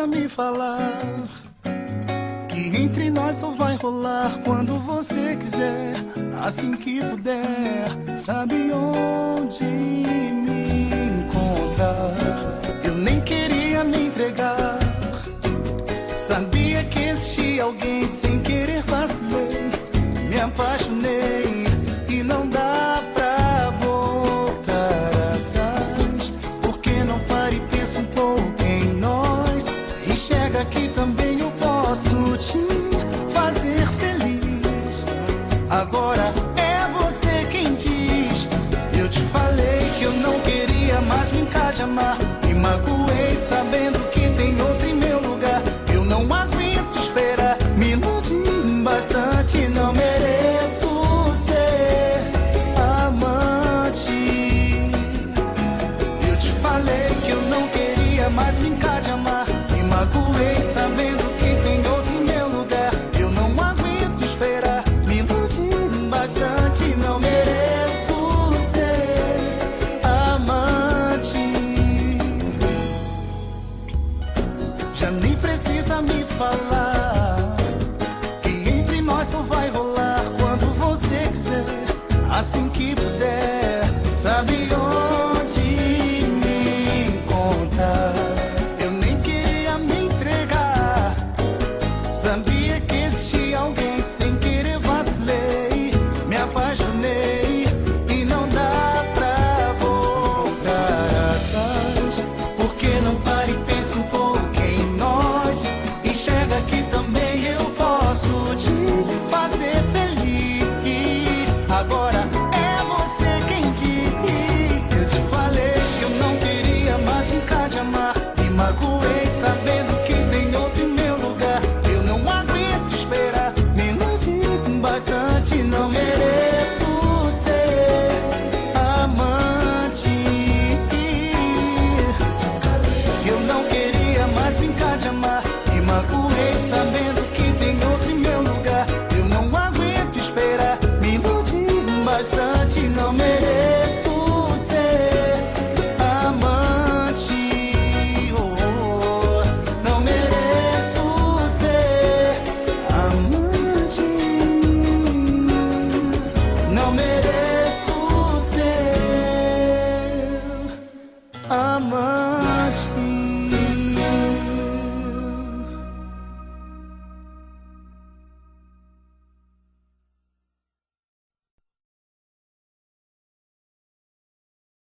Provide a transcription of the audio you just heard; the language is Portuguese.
tenta me falar que entre nós só vai rolar quando você quiser, assim que puder. Sabe onde me encontrar? Eu nem queria me entregar. Sabia que existia alguém sem querer vacilei, me apaixonei nem precisa me falar. Que entre nós só vai rolar quando você quiser, assim que puder. Sabe onde me encontrar? Eu nem queria me entregar. Sabia que existia alguém.